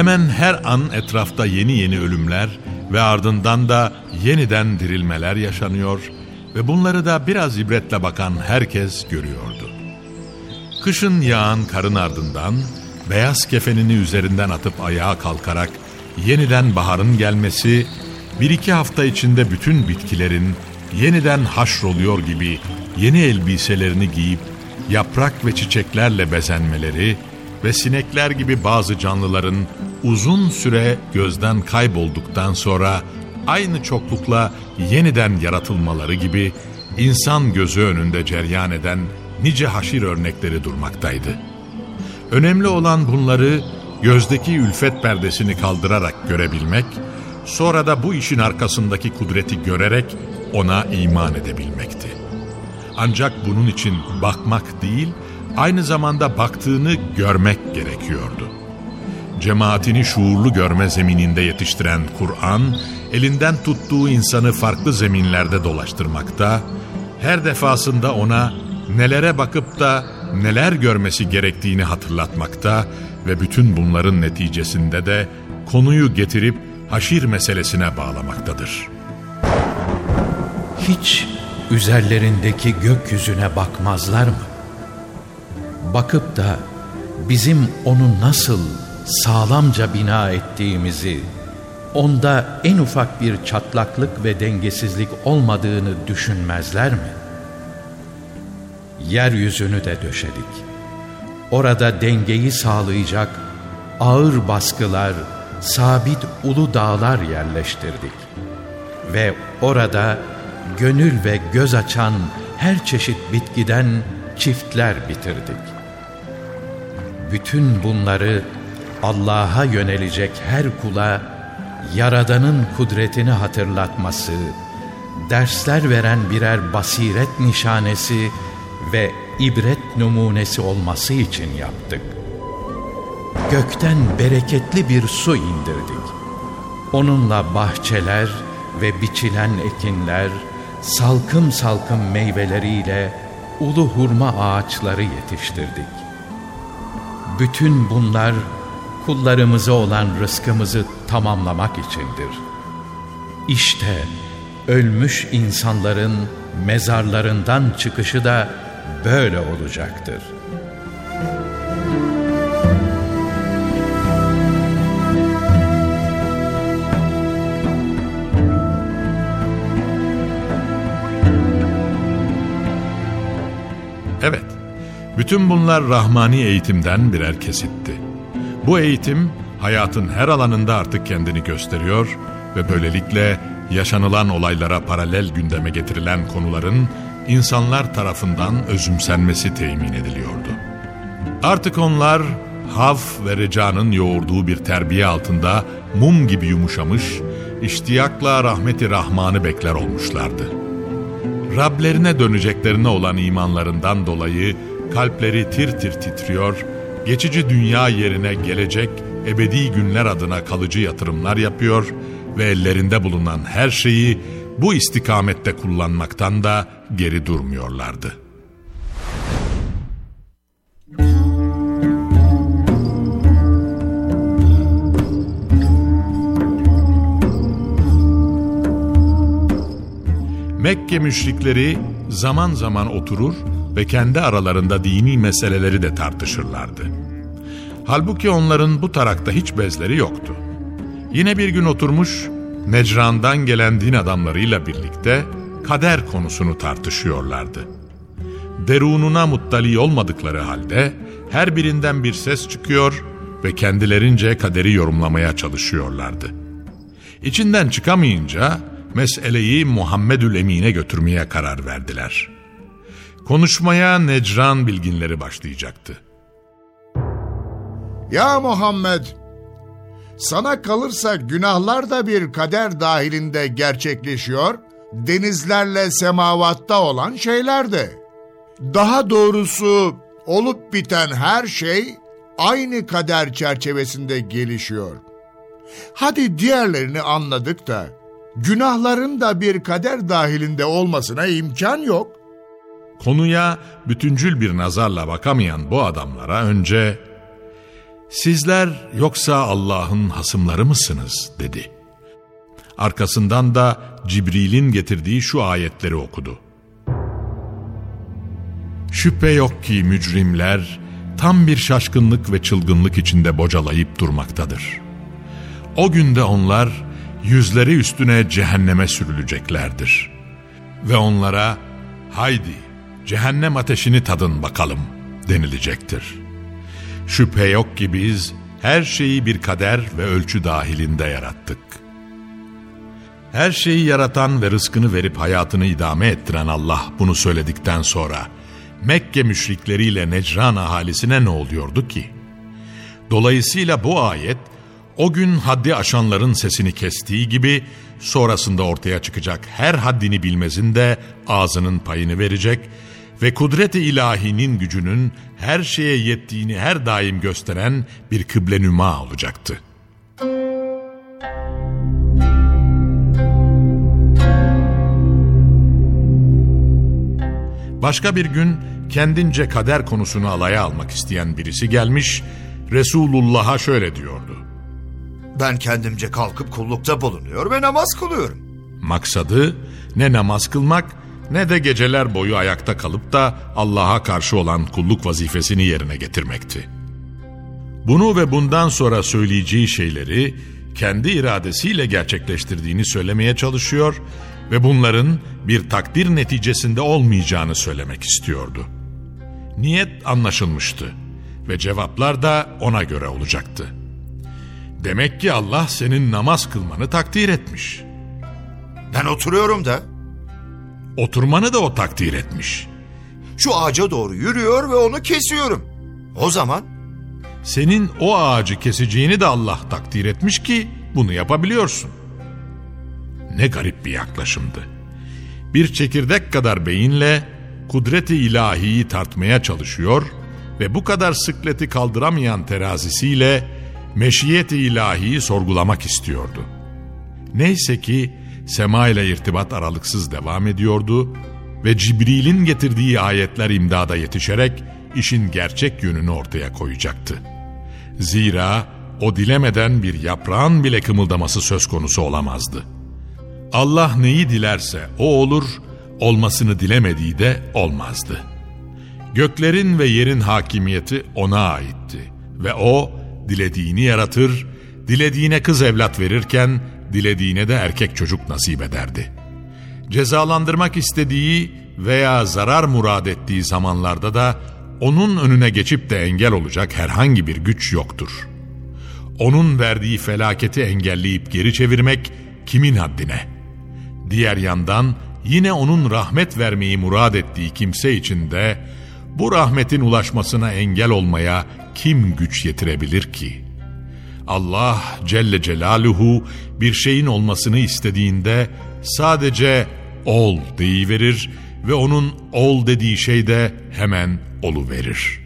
Hemen her an etrafta yeni yeni ölümler ve ardından da yeniden dirilmeler yaşanıyor ve bunları da biraz ibretle bakan herkes görüyordu. Kışın yağan karın ardından beyaz kefenini üzerinden atıp ayağa kalkarak yeniden baharın gelmesi bir iki hafta içinde bütün bitkilerin yeniden haşroluyor gibi yeni elbiselerini giyip yaprak ve çiçeklerle bezenmeleri ve sinekler gibi bazı canlıların uzun süre gözden kaybolduktan sonra aynı çoklukla yeniden yaratılmaları gibi insan gözü önünde ceryan eden nice haşir örnekleri durmaktaydı. Önemli olan bunları gözdeki ülfet perdesini kaldırarak görebilmek, sonra da bu işin arkasındaki kudreti görerek ona iman edebilmekti. Ancak bunun için bakmak değil, aynı zamanda baktığını görmek gerekiyordu. Cemaatini şuurlu görme zemininde yetiştiren Kur'an, elinden tuttuğu insanı farklı zeminlerde dolaştırmakta, her defasında ona nelere bakıp da neler görmesi gerektiğini hatırlatmakta ve bütün bunların neticesinde de konuyu getirip haşir meselesine bağlamaktadır. Hiç üzerlerindeki gökyüzüne bakmazlar mı? Bakıp da bizim onu nasıl sağlamca bina ettiğimizi, onda en ufak bir çatlaklık ve dengesizlik olmadığını düşünmezler mi? Yeryüzünü de döşedik. Orada dengeyi sağlayacak ağır baskılar, sabit ulu dağlar yerleştirdik. Ve orada gönül ve göz açan her çeşit bitkiden çiftler bitirdik. Bütün bunları Allah'a yönelecek her kula Yaradan'ın kudretini hatırlatması, dersler veren birer basiret nişanesi ve ibret numunesi olması için yaptık. Gökten bereketli bir su indirdik. Onunla bahçeler ve biçilen ekinler, salkım salkım meyveleriyle ulu hurma ağaçları yetiştirdik. Bütün bunlar kullarımıza olan rızkımızı tamamlamak içindir. İşte ölmüş insanların mezarlarından çıkışı da böyle olacaktır. Bütün bunlar rahmani eğitimden birer kesitti. Bu eğitim hayatın her alanında artık kendini gösteriyor ve böylelikle yaşanılan olaylara paralel gündeme getirilen konuların insanlar tarafından özümsenmesi temin ediliyordu. Artık onlar haf ve recanın yoğurduğu bir terbiye altında mum gibi yumuşamış, iştiyakla rahmeti rahmanı bekler olmuşlardı. Rablerine döneceklerine olan imanlarından dolayı kalpleri tir tir titriyor geçici dünya yerine gelecek ebedi günler adına kalıcı yatırımlar yapıyor ve ellerinde bulunan her şeyi bu istikamette kullanmaktan da geri durmuyorlardı. Mekke müşrikleri zaman zaman oturur ve kendi aralarında dini meseleleri de tartışırlardı. Halbuki onların bu tarakta hiç bezleri yoktu. Yine bir gün oturmuş, Necran'dan gelen din adamlarıyla birlikte kader konusunu tartışıyorlardı. Derununa muttali olmadıkları halde her birinden bir ses çıkıyor ve kendilerince kaderi yorumlamaya çalışıyorlardı. İçinden çıkamayınca meseleyi Muhammedül Emin'e götürmeye karar verdiler. Konuşmaya Necran bilginleri başlayacaktı. Ya Muhammed, sana kalırsa günahlar da bir kader dahilinde gerçekleşiyor, denizlerle semavatta olan şeyler de. Daha doğrusu olup biten her şey aynı kader çerçevesinde gelişiyor. Hadi diğerlerini anladık da günahların da bir kader dahilinde olmasına imkan yok. Konuya bütüncül bir nazarla bakamayan bu adamlara önce "Sizler yoksa Allah'ın hasımları mısınız?" dedi. Arkasından da Cibril'in getirdiği şu ayetleri okudu. Şüphe yok ki mücrimler tam bir şaşkınlık ve çılgınlık içinde bocalayıp durmaktadır. O günde onlar yüzleri üstüne cehenneme sürüleceklerdir. Ve onlara haydi cehennem ateşini tadın bakalım denilecektir. Şüphe yok ki biz her şeyi bir kader ve ölçü dahilinde yarattık. Her şeyi yaratan ve rızkını verip hayatını idame ettiren Allah bunu söyledikten sonra Mekke müşrikleriyle Necran ahalisine ne oluyordu ki? Dolayısıyla bu ayet o gün haddi aşanların sesini kestiği gibi sonrasında ortaya çıkacak her haddini bilmezin de ağzının payını verecek ve kudret-i ilahinin gücünün her şeye yettiğini her daim gösteren bir kıble nüma olacaktı. Başka bir gün kendince kader konusunu alaya almak isteyen birisi gelmiş, Resulullah'a şöyle diyordu. Ben kendimce kalkıp kullukta bulunuyor ve namaz kılıyorum. Maksadı ne namaz kılmak ne de geceler boyu ayakta kalıp da Allah'a karşı olan kulluk vazifesini yerine getirmekti. Bunu ve bundan sonra söyleyeceği şeyleri kendi iradesiyle gerçekleştirdiğini söylemeye çalışıyor ve bunların bir takdir neticesinde olmayacağını söylemek istiyordu. Niyet anlaşılmıştı ve cevaplar da ona göre olacaktı. Demek ki Allah senin namaz kılmanı takdir etmiş. Ben oturuyorum da. Oturmanı da o takdir etmiş. Şu ağaca doğru yürüyor ve onu kesiyorum. O zaman Senin o ağacı keseceğini de Allah takdir etmiş ki bunu yapabiliyorsun. Ne garip bir yaklaşımdı. Bir çekirdek kadar beyinle kudreti ilahiyi tartmaya çalışıyor ve bu kadar sıkleti kaldıramayan terazisiyle meşiyet-i ilahiyi sorgulamak istiyordu. Neyse ki sema ile irtibat aralıksız devam ediyordu ve Cibril'in getirdiği ayetler imdada yetişerek işin gerçek yönünü ortaya koyacaktı. Zira o dilemeden bir yaprağın bile kımıldaması söz konusu olamazdı. Allah neyi dilerse o olur, olmasını dilemediği de olmazdı. Göklerin ve yerin hakimiyeti ona aitti ve o dilediğini yaratır, dilediğine kız evlat verirken dilediğine de erkek çocuk nasip ederdi. Cezalandırmak istediği veya zarar murad ettiği zamanlarda da onun önüne geçip de engel olacak herhangi bir güç yoktur. Onun verdiği felaketi engelleyip geri çevirmek kimin haddine? Diğer yandan yine onun rahmet vermeyi murad ettiği kimse için de bu rahmetin ulaşmasına engel olmaya kim güç yetirebilir ki? Allah Celle Celaluhu bir şeyin olmasını istediğinde sadece ol deyiverir ve onun ol dediği şey de hemen verir.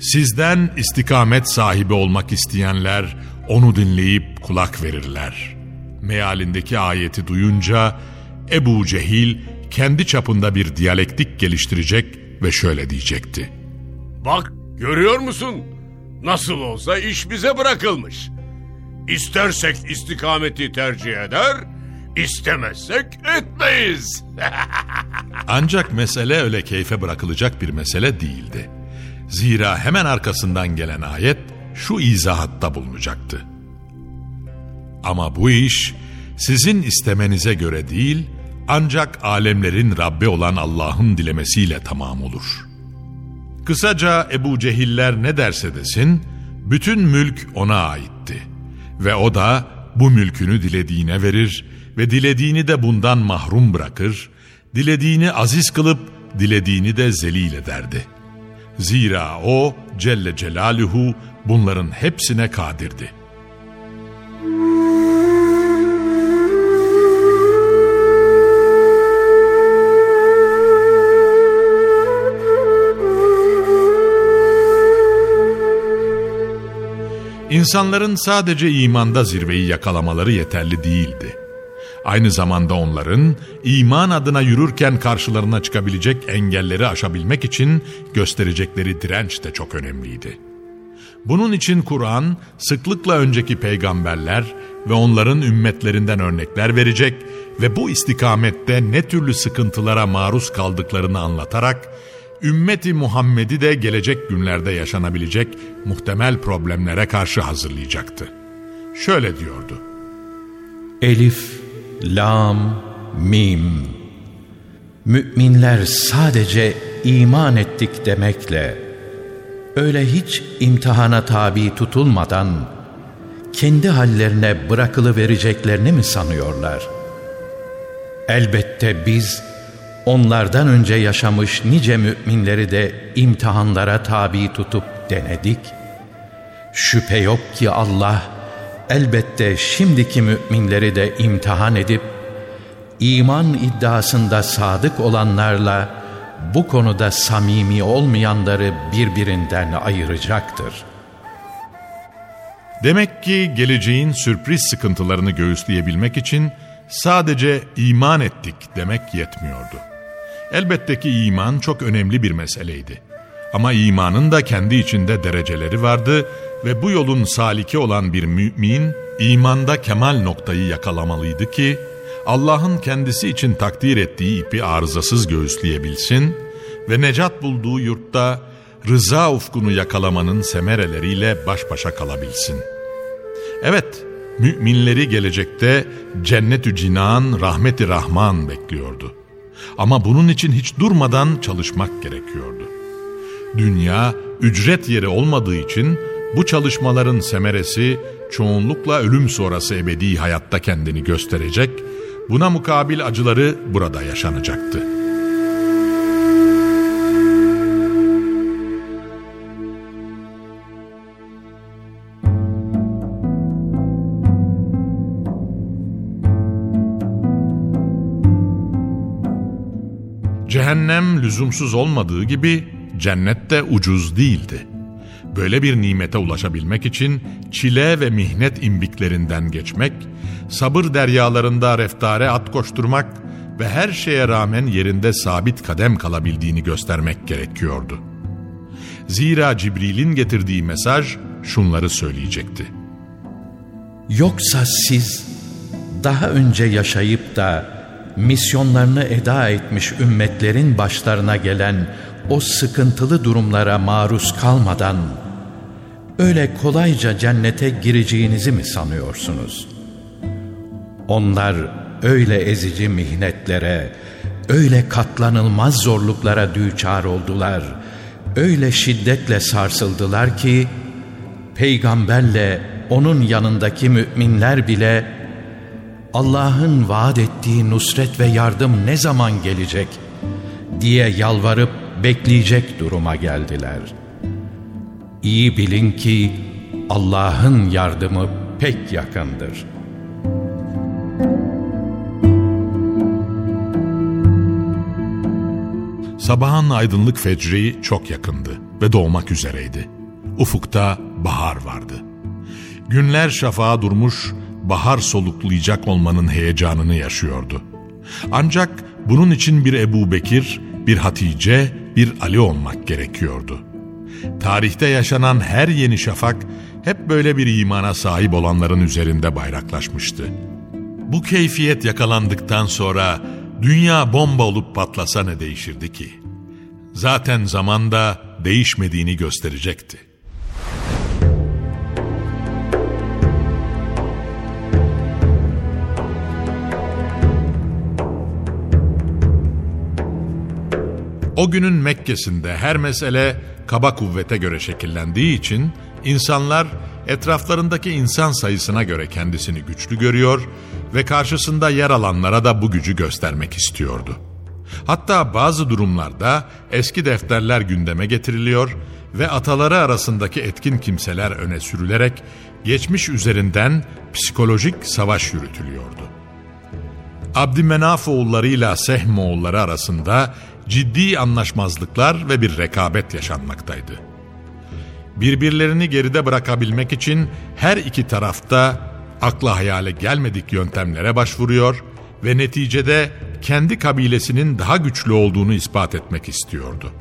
Sizden istikamet sahibi olmak isteyenler onu dinleyip kulak verirler. Mealindeki ayeti duyunca Ebu Cehil kendi çapında bir diyalektik geliştirecek ve şöyle diyecekti. Bak görüyor musun? Nasıl olsa iş bize bırakılmış. İstersek istikameti tercih eder, istemezsek etmeyiz. Ancak mesele öyle keyfe bırakılacak bir mesele değildi. Zira hemen arkasından gelen ayet şu izahatta bulunacaktı. Ama bu iş sizin istemenize göre değil, ancak alemlerin Rabbi olan Allah'ın dilemesiyle tamam olur. Kısaca Ebu Cehiller ne derse desin, bütün mülk ona aitti. Ve o da bu mülkünü dilediğine verir ve dilediğini de bundan mahrum bırakır, dilediğini aziz kılıp dilediğini de zelil ederdi. Zira o Celle Celaluhu bunların hepsine kadirdi. İnsanların sadece imanda zirveyi yakalamaları yeterli değildi. Aynı zamanda onların iman adına yürürken karşılarına çıkabilecek engelleri aşabilmek için gösterecekleri direnç de çok önemliydi. Bunun için Kur'an sıklıkla önceki peygamberler ve onların ümmetlerinden örnekler verecek ve bu istikamette ne türlü sıkıntılara maruz kaldıklarını anlatarak ümmeti Muhammed'i de gelecek günlerde yaşanabilecek muhtemel problemlere karşı hazırlayacaktı. Şöyle diyordu. Elif, Lam, Mim. Müminler sadece iman ettik demekle, öyle hiç imtihana tabi tutulmadan, kendi hallerine bırakılı vereceklerini mi sanıyorlar? Elbette biz, onlardan önce yaşamış nice müminleri de imtihanlara tabi tutup denedik. Şüphe yok ki Allah elbette şimdiki müminleri de imtihan edip iman iddiasında sadık olanlarla bu konuda samimi olmayanları birbirinden ayıracaktır. Demek ki geleceğin sürpriz sıkıntılarını göğüsleyebilmek için sadece iman ettik demek yetmiyordu. Elbette ki iman çok önemli bir meseleydi. Ama imanın da kendi içinde dereceleri vardı ve bu yolun saliki olan bir mümin imanda kemal noktayı yakalamalıydı ki Allah'ın kendisi için takdir ettiği ipi arızasız göğüsleyebilsin ve necat bulduğu yurtta rıza ufkunu yakalamanın semereleriyle baş başa kalabilsin. Evet, müminleri gelecekte cennet-ü cinan, rahmeti rahman bekliyordu. Ama bunun için hiç durmadan çalışmak gerekiyordu. Dünya ücret yeri olmadığı için bu çalışmaların semeresi çoğunlukla ölüm sonrası ebedi hayatta kendini gösterecek, buna mukabil acıları burada yaşanacaktı. Cehennem lüzumsuz olmadığı gibi cennet de ucuz değildi. Böyle bir nimete ulaşabilmek için çile ve mihnet imbiklerinden geçmek, sabır deryalarında reftare at koşturmak ve her şeye rağmen yerinde sabit kadem kalabildiğini göstermek gerekiyordu. Zira Cibril'in getirdiği mesaj şunları söyleyecekti. Yoksa siz daha önce yaşayıp da misyonlarını eda etmiş ümmetlerin başlarına gelen o sıkıntılı durumlara maruz kalmadan öyle kolayca cennete gireceğinizi mi sanıyorsunuz? Onlar öyle ezici mihnetlere, öyle katlanılmaz zorluklara düçar oldular, öyle şiddetle sarsıldılar ki, peygamberle onun yanındaki müminler bile Allah'ın vaat ettiği nusret ve yardım ne zaman gelecek diye yalvarıp bekleyecek duruma geldiler. İyi bilin ki Allah'ın yardımı pek yakındır. Sabahın aydınlık fecri çok yakındı. ve doğmak üzereydi. Ufukta bahar vardı. Günler şafağa durmuş, bahar soluklayacak olmanın heyecanını yaşıyordu. Ancak bunun için bir Ebu Bekir, bir Hatice, bir Ali olmak gerekiyordu. Tarihte yaşanan her yeni şafak hep böyle bir imana sahip olanların üzerinde bayraklaşmıştı. Bu keyfiyet yakalandıktan sonra dünya bomba olup patlasa ne değişirdi ki? Zaten zamanda değişmediğini gösterecekti. O günün Mekke'sinde her mesele kaba kuvvete göre şekillendiği için insanlar etraflarındaki insan sayısına göre kendisini güçlü görüyor ve karşısında yer alanlara da bu gücü göstermek istiyordu. Hatta bazı durumlarda eski defterler gündeme getiriliyor ve ataları arasındaki etkin kimseler öne sürülerek geçmiş üzerinden psikolojik savaş yürütülüyordu. Abdümenaf oğullarıyla Sehm oğulları arasında ciddi anlaşmazlıklar ve bir rekabet yaşanmaktaydı. Birbirlerini geride bırakabilmek için her iki tarafta akla hayale gelmedik yöntemlere başvuruyor ve neticede kendi kabilesinin daha güçlü olduğunu ispat etmek istiyordu.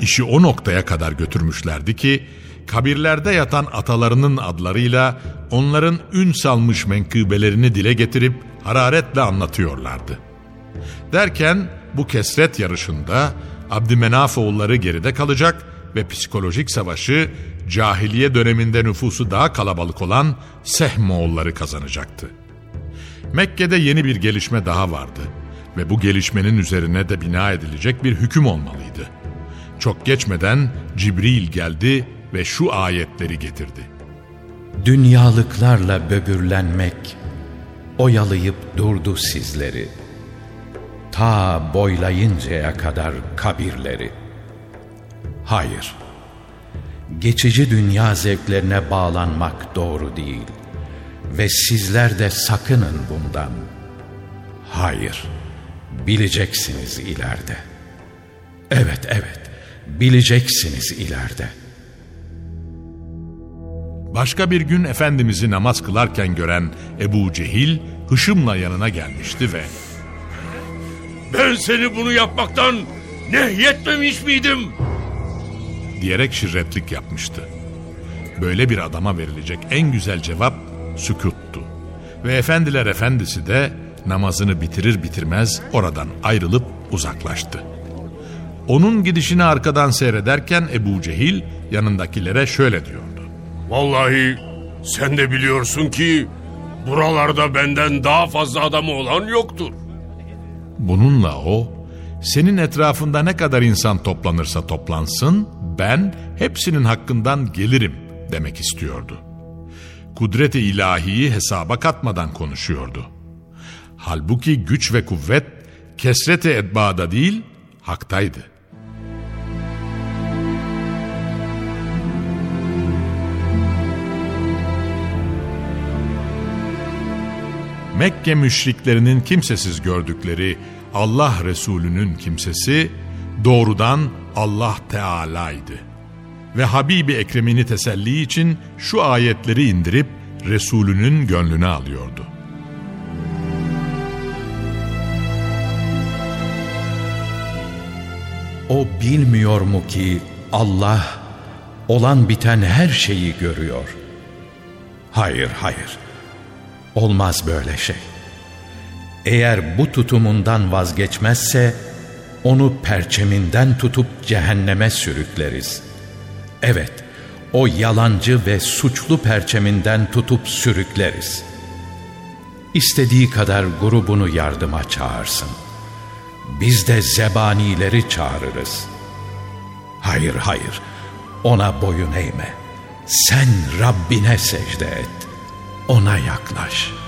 İşi o noktaya kadar götürmüşlerdi ki kabirlerde yatan atalarının adlarıyla onların ün salmış menkıbelerini dile getirip hararetle anlatıyorlardı. Derken bu kesret yarışında Abdümenaf oğulları geride kalacak ve psikolojik savaşı cahiliye döneminde nüfusu daha kalabalık olan Sehm oğulları kazanacaktı. Mekke'de yeni bir gelişme daha vardı ve bu gelişmenin üzerine de bina edilecek bir hüküm olmalıydı. Çok geçmeden Cibril geldi ve şu ayetleri getirdi. Dünyalıklarla böbürlenmek oyalayıp durdu sizleri. Ta boylayıncaya kadar kabirleri. Hayır, geçici dünya zevklerine bağlanmak doğru değil. Ve sizler de sakının bundan. Hayır, bileceksiniz ileride. Evet, evet, bileceksiniz ileride. Başka bir gün Efendimiz'i namaz kılarken gören Ebu Cehil hışımla yanına gelmişti ve Ben seni bunu yapmaktan nehyetmemiş miydim? diyerek şirretlik yapmıştı. Böyle bir adama verilecek en güzel cevap sükuttu. Ve efendiler efendisi de namazını bitirir bitirmez oradan ayrılıp uzaklaştı. Onun gidişini arkadan seyrederken Ebu Cehil yanındakilere şöyle diyordu. Vallahi sen de biliyorsun ki buralarda benden daha fazla adamı olan yoktur. Bununla o, senin etrafında ne kadar insan toplanırsa toplansın, ben hepsinin hakkından gelirim demek istiyordu. Kudret-i ilahiyi hesaba katmadan konuşuyordu. Halbuki güç ve kuvvet kesrete edbada değil, haktaydı. Mekke müşriklerinin kimsesiz gördükleri Allah Resulü'nün kimsesi doğrudan Allah Teala'ydı. Ve Habibi Ekrem'ini teselli için şu ayetleri indirip Resulünün gönlüne alıyordu. O bilmiyor mu ki Allah olan biten her şeyi görüyor. Hayır, hayır. Olmaz böyle şey. Eğer bu tutumundan vazgeçmezse onu perçeminden tutup cehenneme sürükleriz. Evet, o yalancı ve suçlu perçeminden tutup sürükleriz. İstediği kadar grubunu yardıma çağırsın. Biz de zebanileri çağırırız. Hayır, hayır, ona boyun eğme. Sen Rabbine secde et. Ona yaklaş.''